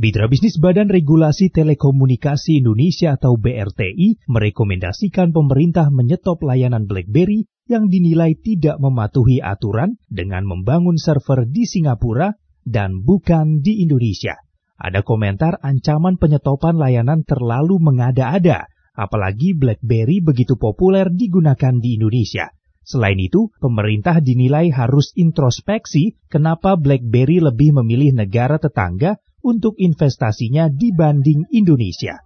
Mitra Bisnis Badan Regulasi Telekomunikasi Indonesia atau BRTI merekomendasikan pemerintah menyetop layanan BlackBerry yang dinilai tidak mematuhi aturan dengan membangun server di Singapura dan bukan di Indonesia. Ada komentar ancaman penyetopan layanan terlalu mengada-ada, apalagi BlackBerry begitu populer digunakan di Indonesia. Selain itu, pemerintah dinilai harus introspeksi kenapa BlackBerry lebih memilih negara tetangga untuk investasinya dibanding Indonesia.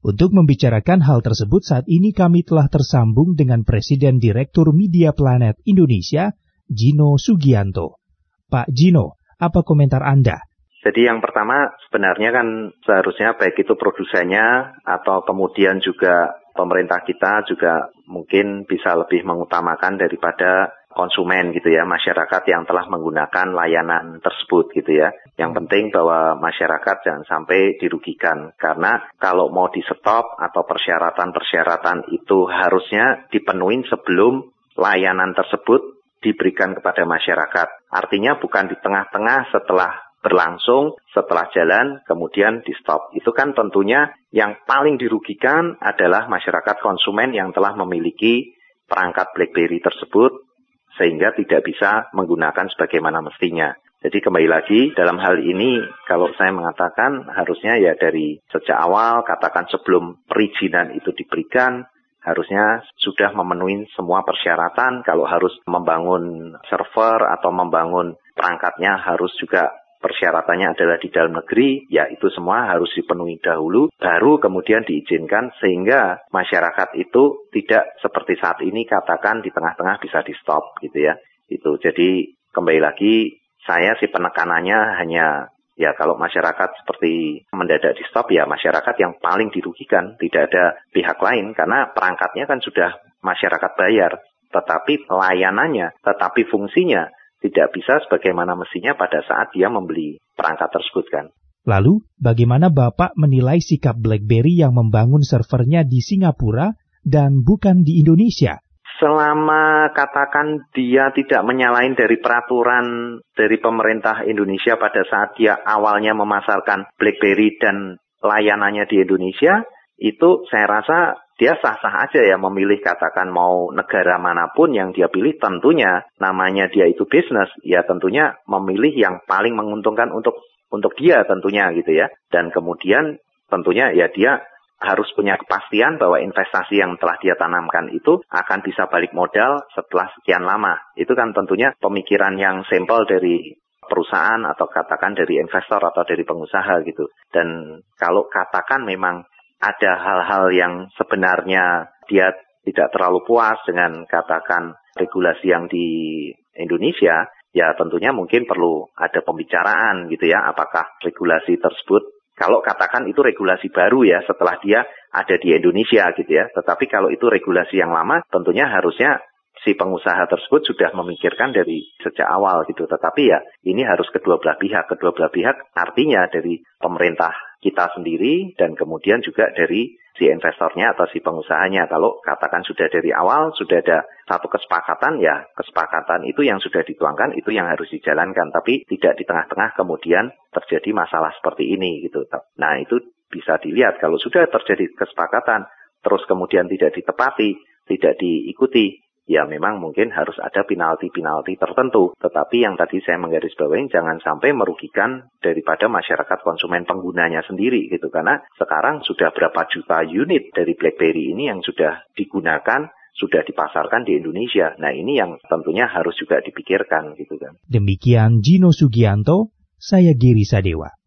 Untuk membicarakan hal tersebut saat ini kami telah tersambung dengan Presiden Direktur Media Planet Indonesia, Gino Sugianto. Pak Gino, apa komentar Anda? Jadi yang pertama sebenarnya kan seharusnya baik itu produsennya atau kemudian juga pemerintah kita juga mungkin bisa lebih mengutamakan daripada konsumen gitu ya, masyarakat yang telah menggunakan layanan tersebut gitu ya. Yang penting bahwa masyarakat jangan sampai dirugikan karena kalau mau di stop atau persyaratan-persyaratan itu harusnya dipenuhi sebelum layanan tersebut diberikan kepada masyarakat. Artinya bukan di tengah-tengah setelah berlangsung, setelah jalan, kemudian di stop. Itu kan tentunya yang paling dirugikan adalah masyarakat konsumen yang telah memiliki perangkat BlackBerry tersebut sehingga tidak bisa menggunakan sebagaimana mestinya. Jadi kembali lagi dalam hal ini kalau saya mengatakan harusnya ya dari sejak awal katakan sebelum perizinan itu diberikan harusnya sudah memenuhi semua persyaratan kalau harus membangun server atau membangun perangkatnya harus juga persyaratannya adalah di dalam negeri, ya itu semua harus dipenuhi dahulu, baru kemudian diizinkan sehingga masyarakat itu tidak seperti saat ini katakan di tengah-tengah bisa di stop gitu ya. Itu jadi kembali lagi saya sih penekanannya hanya ya kalau masyarakat seperti mendadak di stop ya masyarakat yang paling dirugikan tidak ada pihak lain karena perangkatnya kan sudah masyarakat bayar tetapi layanannya tetapi fungsinya tidak bisa sebagaimana mestinya pada saat dia membeli perangkat tersebut kan. Lalu, bagaimana Bapak menilai sikap BlackBerry yang membangun servernya di Singapura dan bukan di Indonesia? Selama katakan dia tidak menyalahin dari peraturan dari pemerintah Indonesia pada saat dia awalnya memasarkan BlackBerry dan layanannya di Indonesia, itu saya rasa dia sah-sah aja ya memilih katakan mau negara mana pun yang dia pilih tentunya namanya dia itu bisnis ya tentunya memilih yang paling menguntungkan untuk untuk dia tentunya gitu ya. Dan kemudian tentunya ya dia harus punya kepastian bahwa investasi yang telah dia tanamkan itu akan bisa balik modal setelah sekian lama. Itu kan tentunya pemikiran yang simpel dari perusahaan atau katakan dari investor atau dari pengusaha gitu. Dan kalau katakan memang ada hal-hal yang sebenarnya dia tidak terlalu puas dengan katakan regulasi yang di Indonesia, ya tentunya mungkin perlu ada pembicaraan gitu ya, apakah regulasi tersebut kalau katakan itu regulasi baru ya setelah dia ada di Indonesia gitu ya. Tetapi kalau itu regulasi yang lama tentunya harusnya si pengusaha tersebut sudah memikirkan dari sejak awal gitu. Tetapi ya ini harus kedua belah pihak. Kedua belah pihak artinya dari pemerintah kita sendiri dan kemudian juga dari si investornya atau si pengusahanya. Kalau katakan sudah dari awal sudah ada satu kesepakatan ya kesepakatan itu yang sudah dituangkan itu yang harus dijalankan tapi tidak di tengah-tengah kemudian terjadi masalah seperti ini gitu. Nah itu bisa dilihat kalau sudah terjadi kesepakatan terus kemudian tidak ditepati, tidak diikuti ya memang mungkin harus ada penalti-penalti tertentu. Tetapi yang tadi saya menggarisbawahi jangan sampai merugikan daripada masyarakat konsumen penggunanya sendiri gitu. Karena sekarang sudah berapa juta unit dari BlackBerry ini yang sudah digunakan sudah dipasarkan di Indonesia. Nah ini yang tentunya harus juga dipikirkan gitu kan. Demikian Gino Sugianto, saya Giri Sadewa.